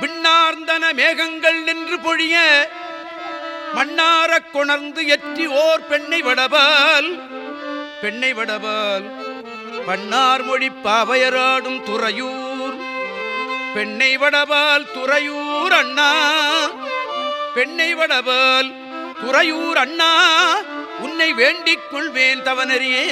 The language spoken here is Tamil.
விண்ணார்ந்தன மேகங்கள் நின்று பொழிய மண்ணாரக் கொணர்ந்து எற்றி ஓர் பெண்ணை விடபால் பெண்ணை விடபால். பன்னார் மொழி பாவையராடும் துறையூர் பெண்ணை வடபால் துறையூர் அண்ணா பெண்ணை வடபால் துறையூர் அண்ணா உன்னை வேண்டிக் கொள்வேன் தவனறியே.